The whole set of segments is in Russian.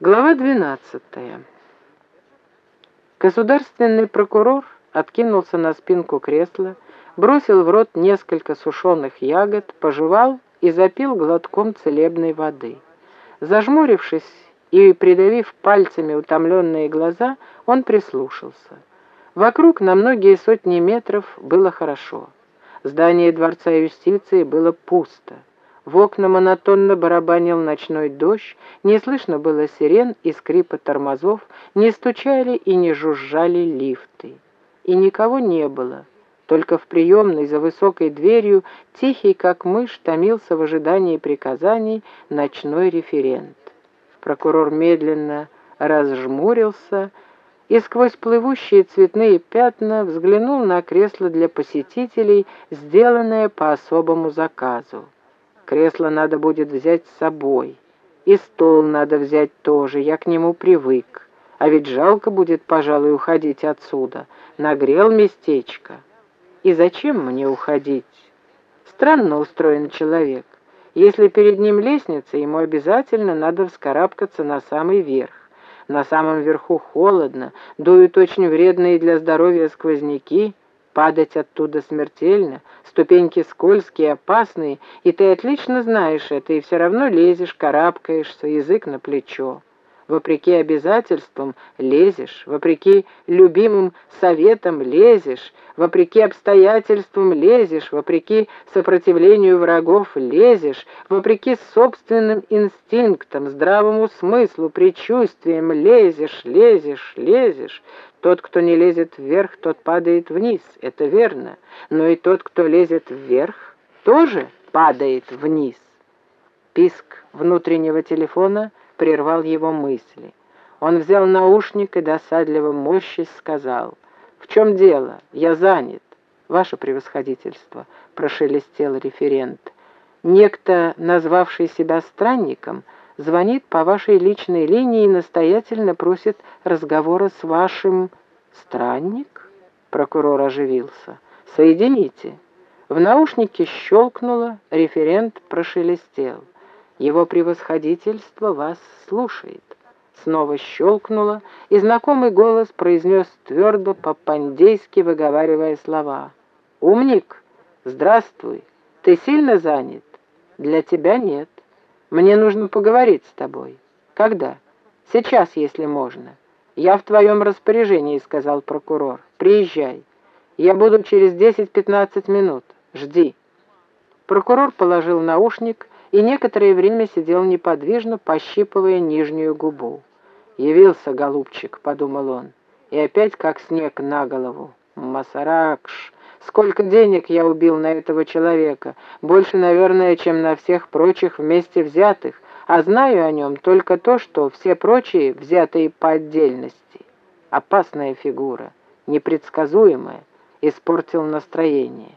Глава 12. Государственный прокурор откинулся на спинку кресла, бросил в рот несколько сушеных ягод, пожевал и запил глотком целебной воды. Зажмурившись и придавив пальцами утомленные глаза, он прислушался. Вокруг на многие сотни метров было хорошо. Здание Дворца юстиции было пусто. В окна монотонно барабанил ночной дождь, не слышно было сирен и скрипа тормозов, не стучали и не жужжали лифты. И никого не было. Только в приемной за высокой дверью, тихий как мышь, томился в ожидании приказаний ночной референт. Прокурор медленно разжмурился и сквозь плывущие цветные пятна взглянул на кресло для посетителей, сделанное по особому заказу. Кресло надо будет взять с собой. И стол надо взять тоже, я к нему привык. А ведь жалко будет, пожалуй, уходить отсюда. Нагрел местечко. И зачем мне уходить? Странно устроен человек. Если перед ним лестница, ему обязательно надо вскарабкаться на самый верх. На самом верху холодно, дуют очень вредные для здоровья сквозняки, Падать оттуда смертельно, ступеньки скользкие, опасные, и ты отлично знаешь это, и все равно лезешь, карабкаешься, язык на плечо. Вопреки обязательствам лезешь, вопреки любимым советам лезешь, вопреки обстоятельствам лезешь, вопреки сопротивлению врагов лезешь, вопреки собственным инстинктам, здравому смыслу, предчувствиям лезешь, лезешь, лезешь. Тот, кто не лезет вверх, тот падает вниз, это верно. Но и тот, кто лезет вверх, тоже падает вниз. Писк внутреннего телефона прервал его мысли. Он взял наушник и досадливо морщись сказал, «В чем дело? Я занят». «Ваше превосходительство», — прошелестел референт. «Некто, назвавший себя странником, — звонит по вашей личной линии и настоятельно просит разговора с вашим... Странник? Прокурор оживился. Соедините. В наушнике щелкнуло, референт прошелестел. Его превосходительство вас слушает. Снова щелкнуло, и знакомый голос произнес твердо по-пандейски, выговаривая слова. «Умник, здравствуй. Ты сильно занят? Для тебя нет. Мне нужно поговорить с тобой. Когда? Сейчас, если можно. Я в твоем распоряжении, сказал прокурор. Приезжай. Я буду через 10-15 минут. Жди. Прокурор положил наушник и некоторое время сидел неподвижно, пощипывая нижнюю губу. «Явился, голубчик», — подумал он, — «и опять как снег на голову. Масаракш, Сколько денег я убил на этого человека? Больше, наверное, чем на всех прочих вместе взятых. А знаю о нем только то, что все прочие, взятые по отдельности. Опасная фигура, непредсказуемая, испортил настроение.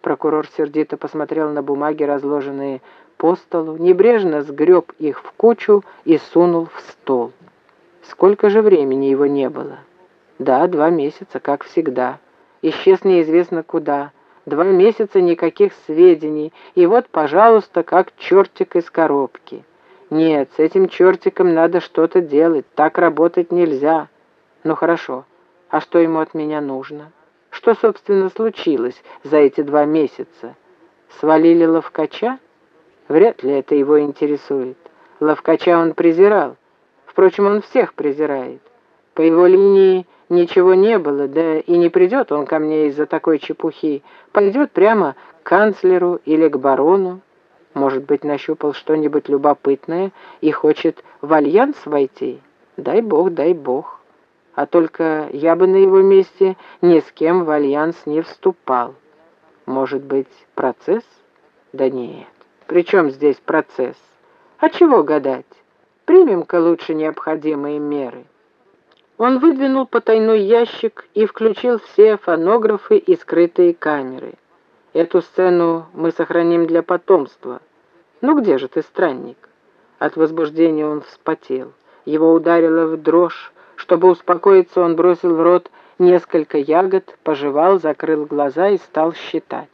Прокурор сердито посмотрел на бумаги, разложенные по столу, небрежно сгреб их в кучу и сунул в стол. Сколько же времени его не было? Да, два месяца, как всегда исчез неизвестно куда. Два месяца никаких сведений, и вот, пожалуйста, как чертик из коробки. Нет, с этим чертиком надо что-то делать, так работать нельзя. Ну хорошо, а что ему от меня нужно? Что, собственно, случилось за эти два месяца? Свалили ловкача? Вряд ли это его интересует. Ловкача он презирал. Впрочем, он всех презирает. По его линии ничего не было, да и не придет он ко мне из-за такой чепухи. Пойдет прямо к канцлеру или к барону. Может быть, нащупал что-нибудь любопытное и хочет в альянс войти? Дай бог, дай бог. А только я бы на его месте ни с кем в альянс не вступал. Может быть, процесс? Да нет. При чем здесь процесс? А чего гадать? Примем-ка лучше необходимые меры. Он выдвинул потайной ящик и включил все фонографы и скрытые камеры. Эту сцену мы сохраним для потомства. Ну где же ты, странник? От возбуждения он вспотел. Его ударило в дрожь. Чтобы успокоиться, он бросил в рот несколько ягод, пожевал, закрыл глаза и стал считать.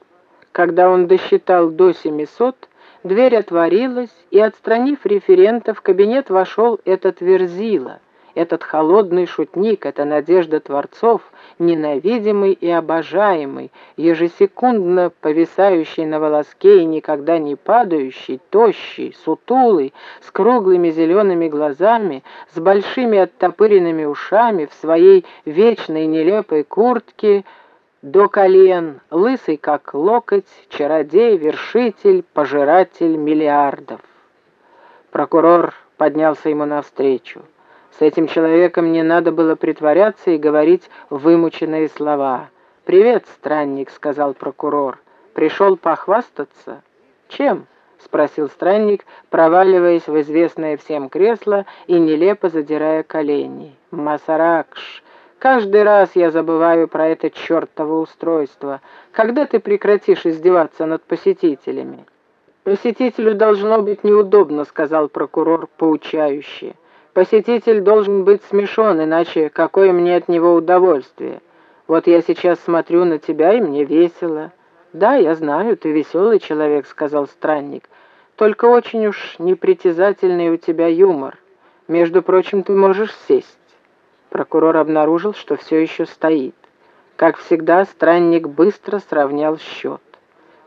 Когда он досчитал до семисот, Дверь отворилась, и, отстранив референта, в кабинет вошел этот Верзила, этот холодный шутник, эта надежда творцов, ненавидимый и обожаемый, ежесекундно повисающий на волоске и никогда не падающий, тощий, сутулый, с круглыми зелеными глазами, с большими оттопыренными ушами, в своей вечной нелепой куртке — до колен, лысый как локоть, чародей, вершитель, пожиратель миллиардов. Прокурор поднялся ему навстречу. С этим человеком не надо было притворяться и говорить вымученные слова. «Привет, странник», — сказал прокурор. «Пришел похвастаться?» «Чем?» — спросил странник, проваливаясь в известное всем кресло и нелепо задирая колени. «Масаракш, Каждый раз я забываю про это чертово устройство. Когда ты прекратишь издеваться над посетителями?» «Посетителю должно быть неудобно», — сказал прокурор поучающе. «Посетитель должен быть смешон, иначе какое мне от него удовольствие? Вот я сейчас смотрю на тебя, и мне весело». «Да, я знаю, ты веселый человек», — сказал странник. «Только очень уж непритязательный у тебя юмор. Между прочим, ты можешь сесть». Прокурор обнаружил, что все еще стоит. Как всегда, странник быстро сравнял счет.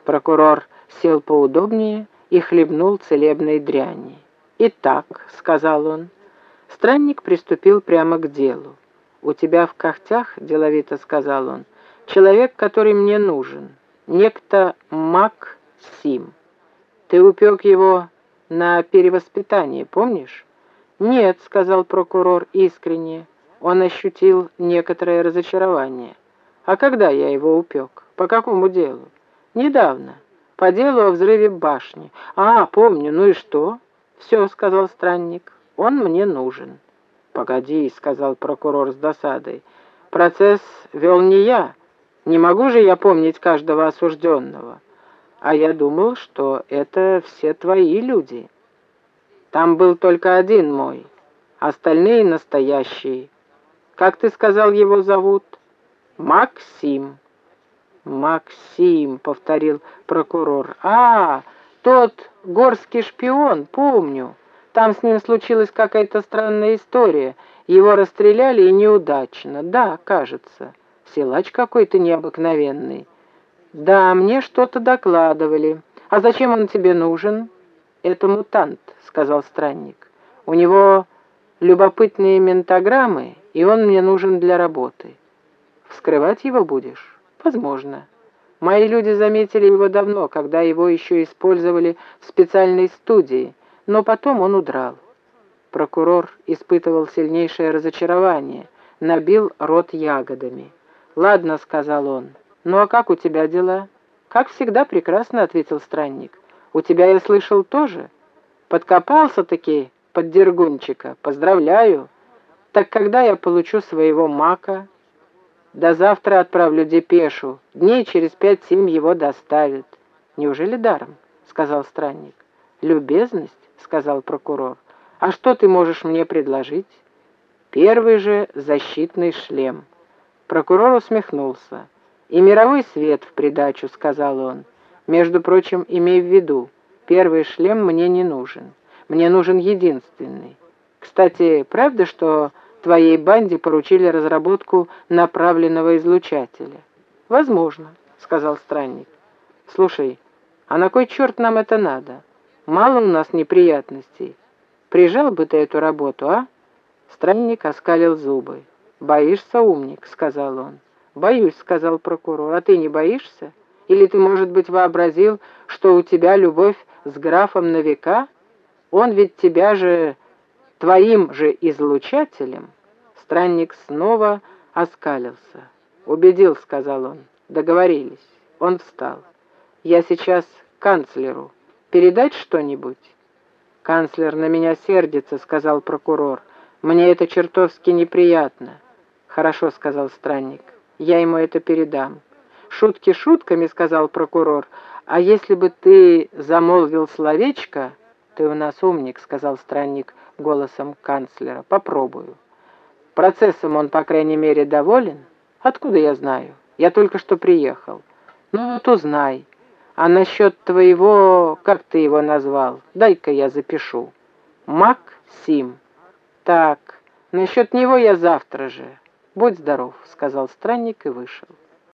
Прокурор сел поудобнее и хлебнул целебной дряни. «Итак», — сказал он, — странник приступил прямо к делу. «У тебя в когтях, — деловито сказал он, — человек, который мне нужен, некто Мак Сим. Ты упек его на перевоспитание, помнишь?» «Нет», — сказал прокурор искренне, — он ощутил некоторое разочарование. «А когда я его упек? По какому делу?» «Недавно. По делу о взрыве башни. А, помню, ну и что?» «Все», — сказал странник, — «он мне нужен». «Погоди», — сказал прокурор с досадой, — «процесс вел не я. Не могу же я помнить каждого осужденного. А я думал, что это все твои люди. Там был только один мой, остальные настоящие». Как ты сказал, его зовут? Максим. Максим, повторил прокурор. А, тот горский шпион, помню. Там с ним случилась какая-то странная история. Его расстреляли и неудачно. Да, кажется. Силач какой-то необыкновенный. Да, мне что-то докладывали. А зачем он тебе нужен? Это мутант, сказал странник. У него любопытные ментограммы и он мне нужен для работы. Вскрывать его будешь? Возможно. Мои люди заметили его давно, когда его еще использовали в специальной студии, но потом он удрал. Прокурор испытывал сильнейшее разочарование, набил рот ягодами. «Ладно», — сказал он, — «ну а как у тебя дела?» «Как всегда прекрасно», — ответил странник. «У тебя, я слышал, тоже?» «Подкопался-таки под Дергунчика. Поздравляю!» Так когда я получу своего мака? До завтра отправлю депешу. Дней через пять-семь его доставят. Неужели даром? Сказал странник. Любезность? Сказал прокурор. А что ты можешь мне предложить? Первый же защитный шлем. Прокурор усмехнулся. «И мировой свет в придачу», — сказал он. «Между прочим, имей в виду, первый шлем мне не нужен. Мне нужен единственный. Кстати, правда, что твоей банде поручили разработку направленного излучателя. Возможно, сказал странник. Слушай, а на кой черт нам это надо? Мало у нас неприятностей. Прижал бы ты эту работу, а? Странник оскалил зубы. «Боишься, умник?» — сказал он. «Боюсь», — сказал прокурор. «А ты не боишься? Или ты, может быть, вообразил, что у тебя любовь с графом на века? Он ведь тебя же твоим же излучателем Странник снова оскалился. «Убедил», — сказал он. «Договорились». Он встал. «Я сейчас канцлеру. Передать что-нибудь?» «Канцлер на меня сердится», — сказал прокурор. «Мне это чертовски неприятно». «Хорошо», — сказал странник. «Я ему это передам». «Шутки шутками», — сказал прокурор. «А если бы ты замолвил словечко...» «Ты у нас умник», — сказал странник голосом канцлера. «Попробую». Процессом он, по крайней мере, доволен? Откуда я знаю? Я только что приехал. Ну вот узнай. А насчет твоего, как ты его назвал, дай-ка я запишу. Максим. Так, насчет него я завтра же. Будь здоров, сказал странник и вышел.